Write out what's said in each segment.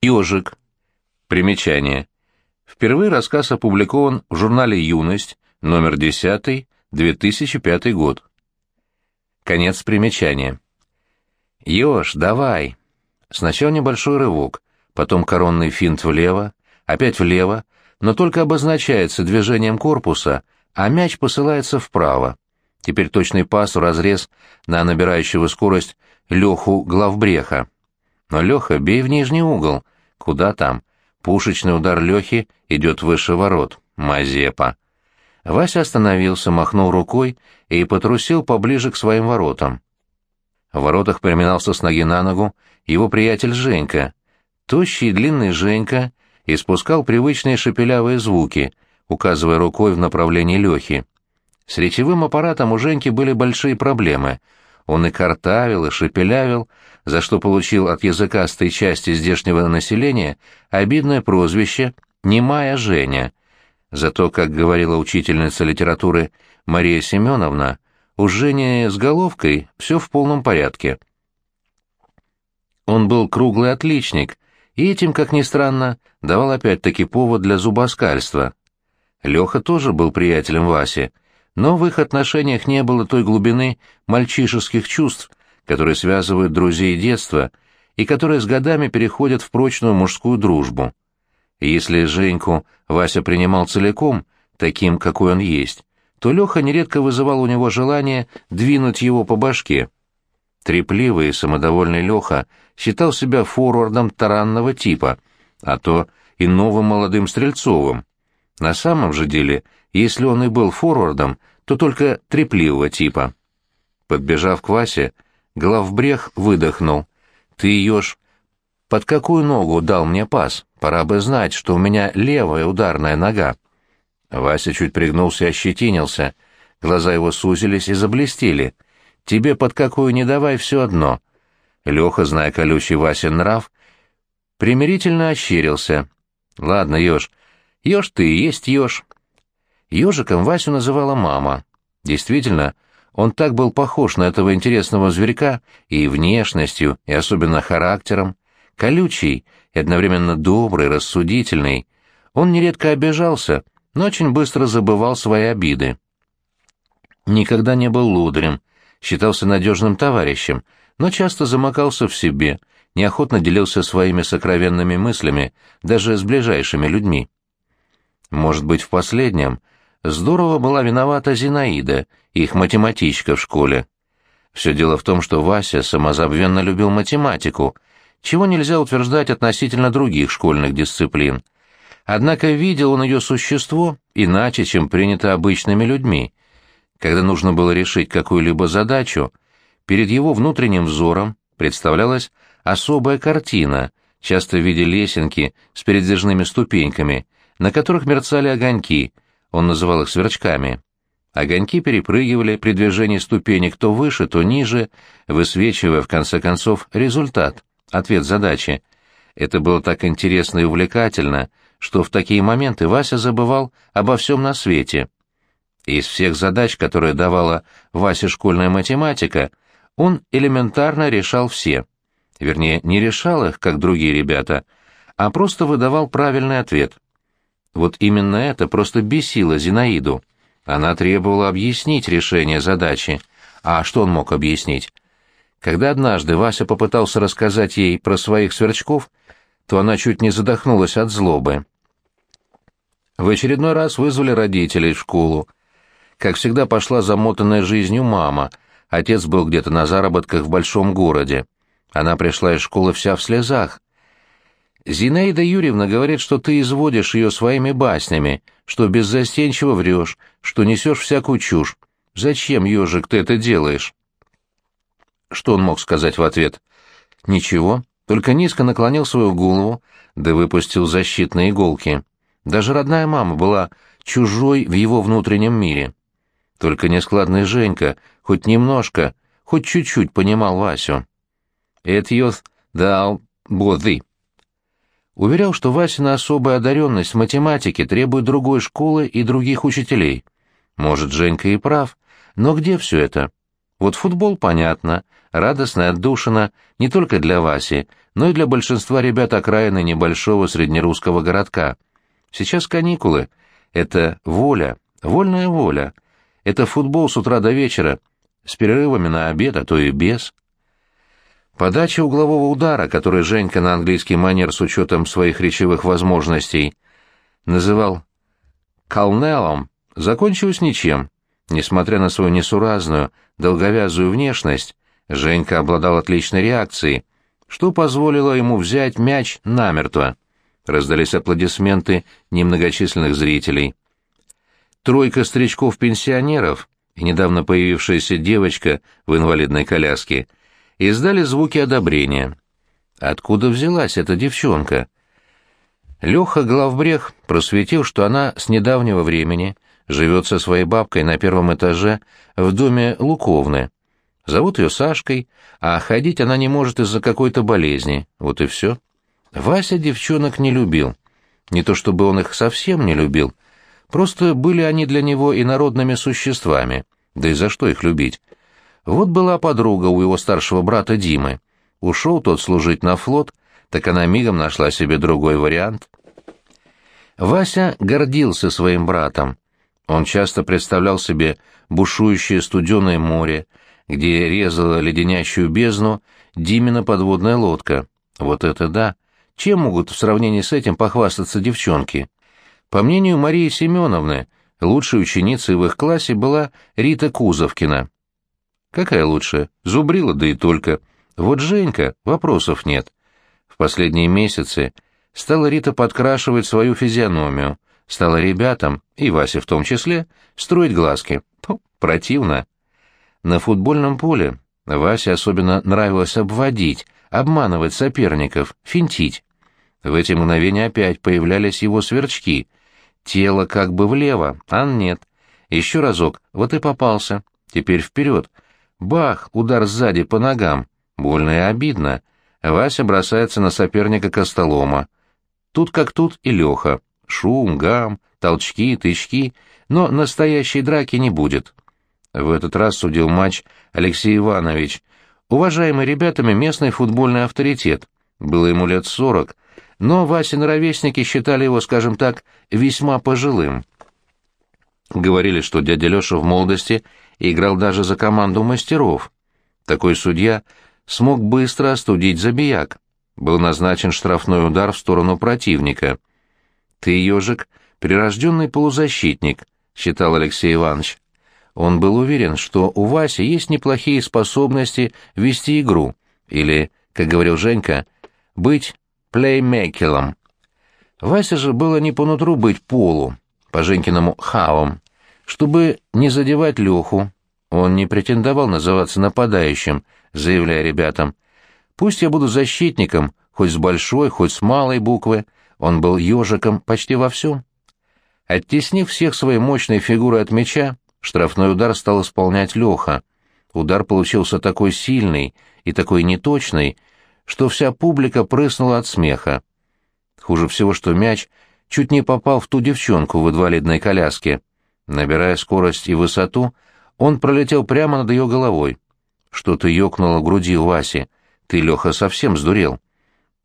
Ежик. Примечание. Впервые рассказ опубликован в журнале «Юность», номер 10, 2005 год. Конец примечания. «Еж, давай!» Сначала небольшой рывок, потом коронный финт влево, опять влево, но только обозначается движением корпуса, а мяч посылается вправо. Теперь точный пас в разрез на набирающего скорость Леху Главбреха. Но Леха, бей в нижний угол. Куда там? Пушечный удар Лехи идет выше ворот. Мазепа. Вася остановился, махнул рукой и потрусил поближе к своим воротам. В воротах переминался с ноги на ногу его приятель Женька. Тощий и длинный Женька испускал привычные шепелявые звуки, указывая рукой в направлении Лехи. С речевым аппаратом у Женьки были большие проблемы. Он и картавил, и шепелявил, за что получил от языкастой части здешнего населения обидное прозвище «Немая Женя», Зато, как говорила учительница литературы Мария Семеновна, у Жени с головкой все в полном порядке. Он был круглый отличник, и этим, как ни странно, давал опять-таки повод для зубоскальства. Леха тоже был приятелем Васи, но в их отношениях не было той глубины мальчишеских чувств, которые связывают друзей детства и которые с годами переходят в прочную мужскую дружбу. Если Женьку Вася принимал целиком, таким, какой он есть, то Леха нередко вызывал у него желание двинуть его по башке. Трепливый и самодовольный Леха считал себя форвардом таранного типа, а то и новым молодым Стрельцовым. На самом же деле, если он и был форвардом, то только трепливого типа. Подбежав к Васе, главбрех выдохнул. «Ты, еж, под какую ногу дал мне пас? Пора бы знать, что у меня левая ударная нога. Вася чуть пригнулся и ощетинился. Глаза его сузились и заблестели. Тебе под какую не давай все одно. Леха, зная колючий Васин нрав, примирительно ощерился. Ладно, еж. Еж ты и есть еж. Ежиком Васю называла мама. Действительно, он так был похож на этого интересного зверька и внешностью, и особенно характером. Колючий и одновременно добрый, рассудительный, он нередко обижался, но очень быстро забывал свои обиды. Никогда не был лудрем, считался надежным товарищем, но часто замыкался в себе, неохотно делился своими сокровенными мыслями даже с ближайшими людьми. Может быть, в последнем здорово была виновата Зинаида, их математичка в школе. Все дело в том, что Вася самозабвенно любил математику — чего нельзя утверждать относительно других школьных дисциплин. Однако видел он ее существо иначе, чем принято обычными людьми. Когда нужно было решить какую-либо задачу, перед его внутренним взором представлялась особая картина, часто в виде лесенки с передвижными ступеньками, на которых мерцали огоньки, он называл их сверчками. Огоньки перепрыгивали при движении ступенек то выше, то ниже, высвечивая, в конце концов, результат ответ задачи. Это было так интересно и увлекательно, что в такие моменты Вася забывал обо всем на свете. Из всех задач, которые давала Васе школьная математика, он элементарно решал все. Вернее, не решал их, как другие ребята, а просто выдавал правильный ответ. Вот именно это просто бесило Зинаиду. Она требовала объяснить решение задачи. А что он мог объяснить? Когда однажды Вася попытался рассказать ей про своих сверчков, то она чуть не задохнулась от злобы. В очередной раз вызвали родителей в школу. Как всегда пошла замотанная жизнью мама, отец был где-то на заработках в большом городе. Она пришла из школы вся в слезах. «Зинаида Юрьевна говорит, что ты изводишь ее своими баснями, что беззастенчиво врешь, что несешь всякую чушь. Зачем, ежик, ты это делаешь?» Что он мог сказать в ответ? Ничего, только низко наклонил свою голову, да выпустил защитные иголки. Даже родная мама была чужой в его внутреннем мире. Только нескладный Женька хоть немножко, хоть чуть-чуть понимал Васю. «Это йос дал боды». Уверял, что Васина особая одаренность в математике требует другой школы и других учителей. Может, Женька и прав, но где все это? Вот футбол, понятно, радостная отдушина не только для Васи, но и для большинства ребят окраины небольшого среднерусского городка. Сейчас каникулы. Это воля, вольная воля. Это футбол с утра до вечера, с перерывами на обед, а то и без. Подача углового удара, который Женька на английский манер с учетом своих речевых возможностей называл «калнелом», закончилась ничем. Несмотря на свою несуразную, долговязую внешность, Женька обладал отличной реакцией, что позволило ему взять мяч намертво. Раздались аплодисменты немногочисленных зрителей. Тройка старичков-пенсионеров и недавно появившаяся девочка в инвалидной коляске издали звуки одобрения. Откуда взялась эта девчонка? Леха Главбрех просветил, что она с недавнего времени живет со своей бабкой на первом этаже в доме Луковны. Зовут ее Сашкой, а ходить она не может из-за какой-то болезни. Вот и все. Вася девчонок не любил. Не то чтобы он их совсем не любил, просто были они для него инородными существами. Да и за что их любить? Вот была подруга у его старшего брата Димы. Ушел тот служить на флот, так она мигом нашла себе другой вариант. Вася гордился своим братом. Он часто представлял себе бушующее студеное море, где резала леденящую бездну Димина подводная лодка. Вот это да! Чем могут в сравнении с этим похвастаться девчонки? По мнению Марии Семеновны, лучшей ученицей в их классе была Рита Кузовкина. Какая лучшая? Зубрила, да и только. Вот Женька, вопросов нет. В последние месяцы стала Рита подкрашивать свою физиономию, стала ребятам, и Васе в том числе, строить глазки. Фу, противно. На футбольном поле Васе особенно нравилось обводить, обманывать соперников, финтить. В эти мгновения опять появлялись его сверчки. Тело как бы влево, а нет. Еще разок, вот и попался. Теперь вперед. Бах, удар сзади по ногам. Больно и обидно. Вася бросается на соперника Костолома. Тут как тут и Леха. Шум, гам, толчки, тычки, но настоящей драки не будет. В этот раз судил матч Алексей Иванович, уважаемый ребятами местный футбольный авторитет. Было ему лет сорок, но Васины ровесники считали его, скажем так, весьма пожилым. Говорили, что дядя Леша в молодости играл даже за команду мастеров. Такой судья смог быстро остудить забияк. Был назначен штрафной удар в сторону противника. «Ты, ежик, прирожденный полузащитник», — считал Алексей Иванович. Он был уверен, что у Васи есть неплохие способности вести игру, или, как говорил Женька, быть плеймейкером. Вася же было не по нутру быть полу, по Женькиному хавом. Чтобы не задевать Леху, он не претендовал называться нападающим, заявляя ребятам, «Пусть я буду защитником, хоть с большой, хоть с малой буквы», он был ежиком почти во всем. Оттеснив всех своей мощной фигурой от мяча, Штрафной удар стал исполнять Леха. Удар получился такой сильный и такой неточный, что вся публика прыснула от смеха. Хуже всего, что мяч чуть не попал в ту девчонку в инвалидной коляске. Набирая скорость и высоту, он пролетел прямо над ее головой. Что-то ёкнуло в груди у Васи. Ты, Леха, совсем сдурел.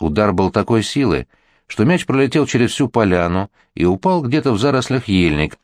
Удар был такой силы, что мяч пролетел через всю поляну и упал где-то в зарослях ельник,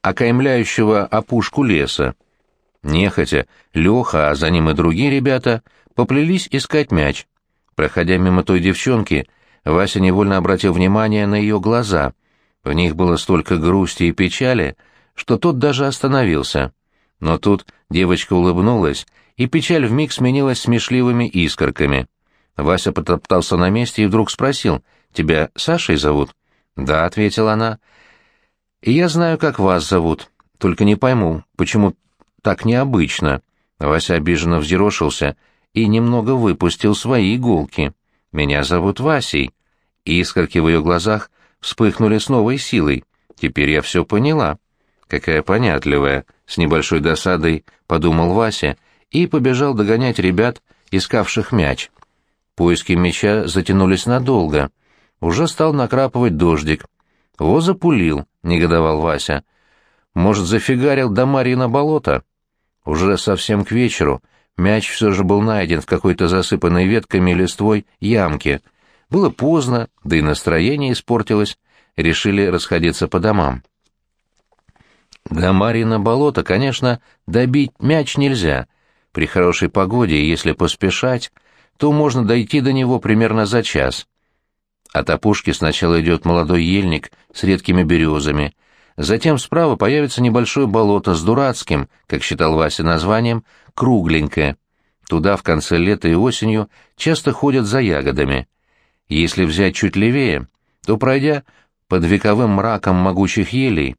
окаймляющего опушку леса. Нехотя, Леха, а за ним и другие ребята, поплелись искать мяч. Проходя мимо той девчонки, Вася невольно обратил внимание на ее глаза. В них было столько грусти и печали, что тот даже остановился. Но тут девочка улыбнулась, и печаль вмиг сменилась смешливыми искорками. Вася потоптался на месте и вдруг спросил, «Тебя Сашей зовут?» «Да», — ответила она, — и я знаю, как вас зовут, только не пойму, почему так необычно. Вася обиженно взъерошился и немного выпустил свои иголки. Меня зовут Васей. Искорки в ее глазах вспыхнули с новой силой. Теперь я все поняла. Какая понятливая, с небольшой досадой подумал Вася и побежал догонять ребят, искавших мяч. Поиски мяча затянулись надолго. Уже стал накрапывать дождик. «Во запулил», — негодовал Вася. «Может, зафигарил до Марьина болота?» Уже совсем к вечеру мяч все же был найден в какой-то засыпанной ветками и листвой ямке. Было поздно, да и настроение испортилось, решили расходиться по домам. До Марьина болота, конечно, добить мяч нельзя. При хорошей погоде, если поспешать, то можно дойти до него примерно за час. От опушки сначала идет молодой ельник с редкими березами, затем справа появится небольшое болото с дурацким, как считал Вася названием, кругленькое. Туда в конце лета и осенью часто ходят за ягодами. Если взять чуть левее, то, пройдя под вековым мраком могучих елей,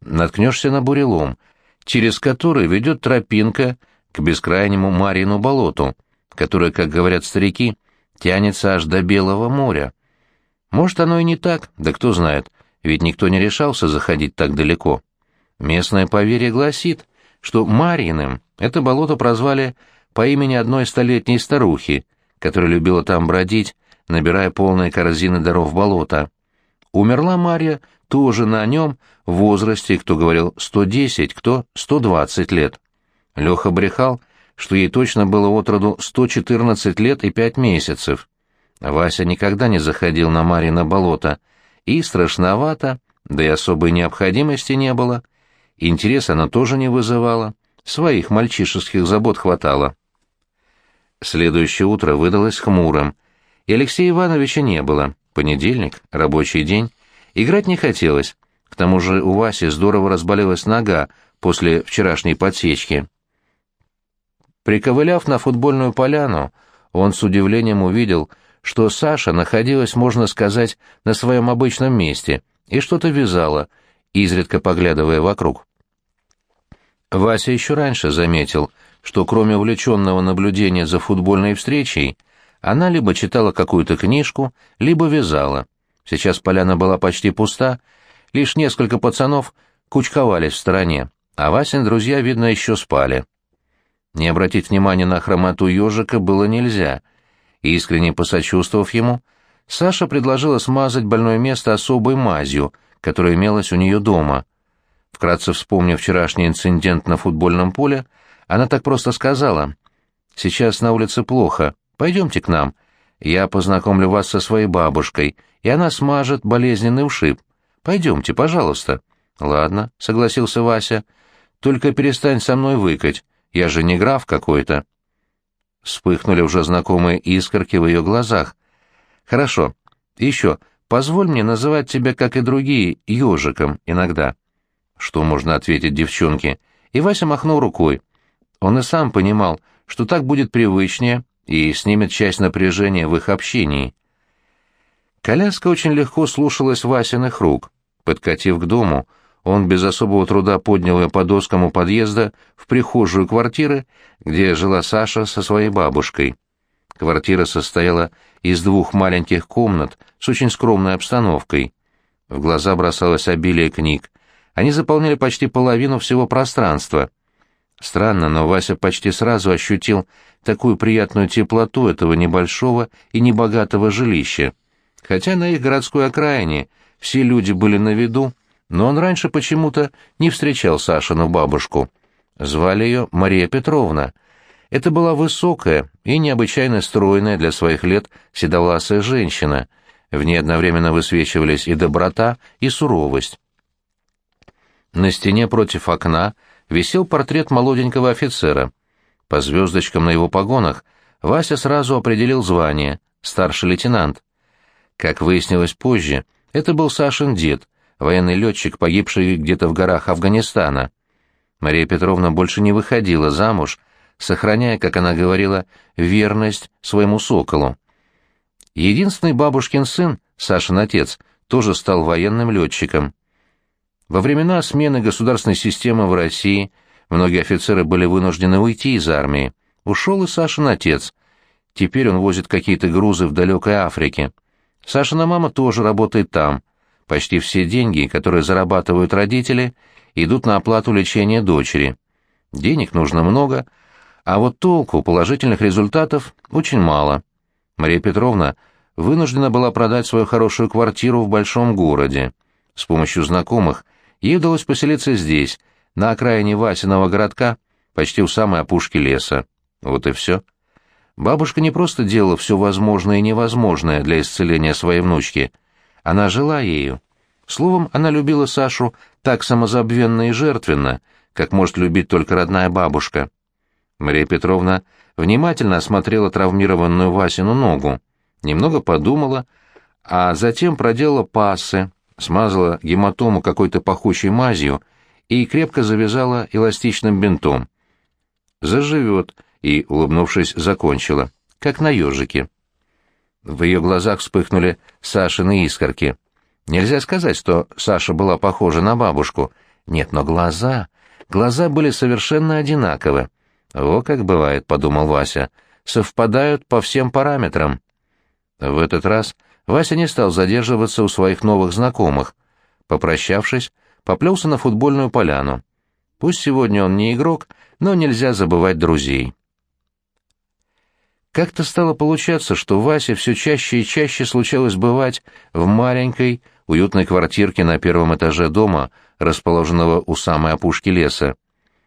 наткнешься на бурелом, через который ведет тропинка к бескрайнему Марьину болоту, которое, как говорят старики, тянется аж до Белого моря. Может, оно и не так, да кто знает, ведь никто не решался заходить так далеко. Местное поверье гласит, что Марьиным это болото прозвали по имени одной столетней старухи, которая любила там бродить, набирая полные корзины даров болота. Умерла Марья тоже на нем в возрасте, кто говорил 110, кто 120 лет. Леха брехал, что ей точно было от роду 114 лет и 5 месяцев. Вася никогда не заходил на Марина болото, и страшновато, да и особой необходимости не было. Интерес она тоже не вызывала, своих мальчишеских забот хватало. Следующее утро выдалось хмурым, и Алексея Ивановича не было. Понедельник, рабочий день. Играть не хотелось. К тому же у Васи здорово разболелась нога после вчерашней подсечки. Приковыляв на футбольную поляну, он с удивлением увидел, что Саша находилась, можно сказать, на своем обычном месте и что-то вязала, изредка поглядывая вокруг. Вася еще раньше заметил, что кроме увлеченного наблюдения за футбольной встречей, она либо читала какую-то книжку, либо вязала. Сейчас поляна была почти пуста, лишь несколько пацанов кучковались в стороне, а Васин друзья, видно, еще спали. Не обратить внимания на хромоту ежика было нельзя — Искренне посочувствовав ему, Саша предложила смазать больное место особой мазью, которая имелась у нее дома. Вкратце вспомнив вчерашний инцидент на футбольном поле, она так просто сказала, «Сейчас на улице плохо, пойдемте к нам. Я познакомлю вас со своей бабушкой, и она смажет болезненный ушиб. Пойдемте, пожалуйста». «Ладно», — согласился Вася, — «только перестань со мной выкать, я же не граф какой-то». Вспыхнули уже знакомые искорки в ее глазах. «Хорошо. Еще, позволь мне называть тебя, как и другие, ежиком иногда». Что можно ответить девчонке? И Вася махнул рукой. Он и сам понимал, что так будет привычнее и снимет часть напряжения в их общении. Коляска очень легко слушалась Васиных рук. Подкатив к дому, он без особого труда поднял ее по доскам у подъезда в прихожую квартиры, где жила Саша со своей бабушкой. Квартира состояла из двух маленьких комнат с очень скромной обстановкой. В глаза бросалось обилие книг. Они заполняли почти половину всего пространства. Странно, но Вася почти сразу ощутил такую приятную теплоту этого небольшого и небогатого жилища. Хотя на их городской окраине все люди были на виду, но он раньше почему-то не встречал Сашину бабушку. Звали ее Мария Петровна. Это была высокая и необычайно стройная для своих лет седовласая женщина. В ней одновременно высвечивались и доброта, и суровость. На стене против окна висел портрет молоденького офицера. По звездочкам на его погонах Вася сразу определил звание — старший лейтенант. Как выяснилось позже, это был Сашин дед, военный летчик, погибший где-то в горах Афганистана. Мария Петровна больше не выходила замуж, сохраняя, как она говорила, верность своему соколу. Единственный бабушкин сын, Сашин отец, тоже стал военным летчиком. Во времена смены государственной системы в России многие офицеры были вынуждены уйти из армии. Ушел и Сашин отец. Теперь он возит какие-то грузы в далекой Африке. Сашина мама тоже работает там. Почти все деньги, которые зарабатывают родители, идут на оплату лечения дочери. Денег нужно много, а вот толку положительных результатов очень мало. Мария Петровна вынуждена была продать свою хорошую квартиру в большом городе. С помощью знакомых ей удалось поселиться здесь, на окраине Васиного городка, почти у самой опушки леса. Вот и все. Бабушка не просто делала все возможное и невозможное для исцеления своей внучки. Она жила ею. Словом, она любила Сашу так самозабвенно и жертвенно, как может любить только родная бабушка. Мария Петровна внимательно осмотрела травмированную Васину ногу, немного подумала, а затем проделала пассы, смазала гематому какой-то пахучей мазью и крепко завязала эластичным бинтом. «Заживет», и, улыбнувшись, закончила, как на ежике. В ее глазах вспыхнули Сашины искорки. Нельзя сказать, что Саша была похожа на бабушку. Нет, но глаза... Глаза были совершенно одинаковы. «О, как бывает», — подумал Вася, — «совпадают по всем параметрам». В этот раз Вася не стал задерживаться у своих новых знакомых. Попрощавшись, поплелся на футбольную поляну. Пусть сегодня он не игрок, но нельзя забывать друзей. Как-то стало получаться, что Васе все чаще и чаще случалось бывать в маленькой, уютной квартирке на первом этаже дома, расположенного у самой опушки леса.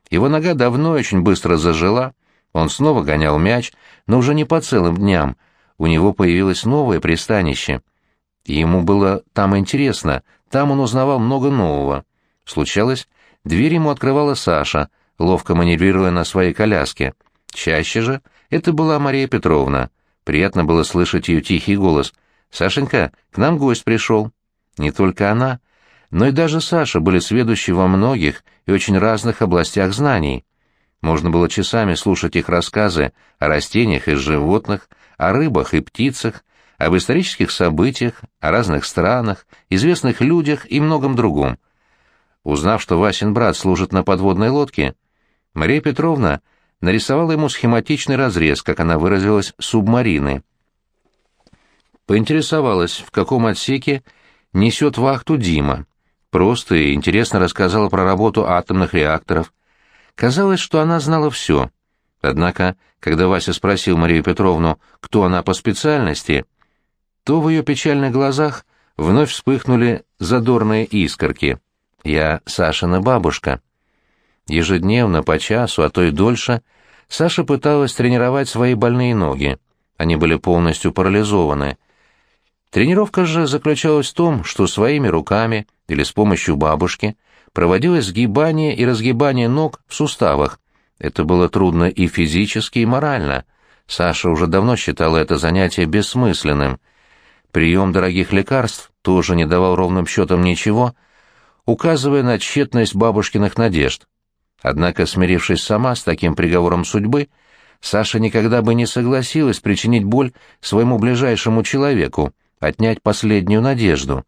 Его нога давно очень быстро зажила, он снова гонял мяч, но уже не по целым дням, у него появилось новое пристанище. Ему было там интересно, там он узнавал много нового. Случалось, дверь ему открывала Саша, ловко маневрируя на своей коляске. Чаще же это была Мария Петровна. Приятно было слышать ее тихий голос. «Сашенька, к нам гость пришел». Не только она, но и даже Саша были сведущи во многих и очень разных областях знаний. Можно было часами слушать их рассказы о растениях и животных, о рыбах и птицах, об исторических событиях, о разных странах, известных людях и многом другом. Узнав, что Васин брат служит на подводной лодке, Мария Петровна нарисовала ему схематичный разрез, как она выразилась, субмарины. Поинтересовалась, в каком отсеке несет вахту Дима. Просто и интересно рассказала про работу атомных реакторов. Казалось, что она знала все. Однако, когда Вася спросил Марию Петровну, кто она по специальности, то в ее печальных глазах вновь вспыхнули задорные искорки. «Я Сашина бабушка». Ежедневно, по часу, а то и дольше, Саша пыталась тренировать свои больные ноги. Они были полностью парализованы. Тренировка же заключалась в том, что своими руками или с помощью бабушки проводилось сгибание и разгибание ног в суставах. Это было трудно и физически, и морально. Саша уже давно считала это занятие бессмысленным. Прием дорогих лекарств тоже не давал ровным счетом ничего, указывая на тщетность бабушкиных надежд. Однако, смирившись сама с таким приговором судьбы, Саша никогда бы не согласилась причинить боль своему ближайшему человеку, отнять последнюю надежду.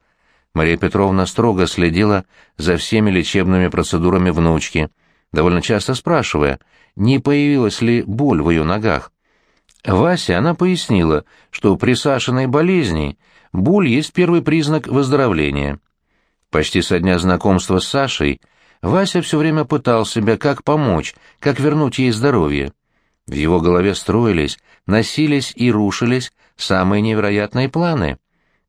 Мария Петровна строго следила за всеми лечебными процедурами внучки, довольно часто спрашивая, не появилась ли боль в ее ногах. Васе она пояснила, что при Сашиной болезни боль есть первый признак выздоровления. Почти со дня знакомства с Сашей – Вася все время пытал себя, как помочь, как вернуть ей здоровье. В его голове строились, носились и рушились самые невероятные планы.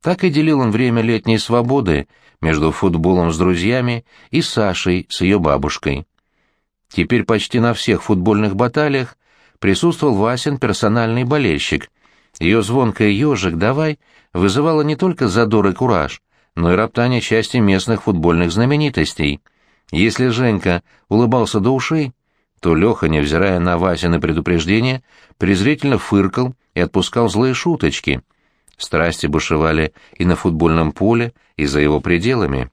Так и делил он время летней свободы между футболом с друзьями и Сашей с ее бабушкой. Теперь почти на всех футбольных баталиях присутствовал Васин персональный болельщик. Ее звонкое «ежик, давай» вызывало не только задор и кураж, но и роптание части местных футбольных знаменитостей — если Женька улыбался до ушей, то Леха, невзирая на Васины предупреждения, презрительно фыркал и отпускал злые шуточки. Страсти бушевали и на футбольном поле, и за его пределами.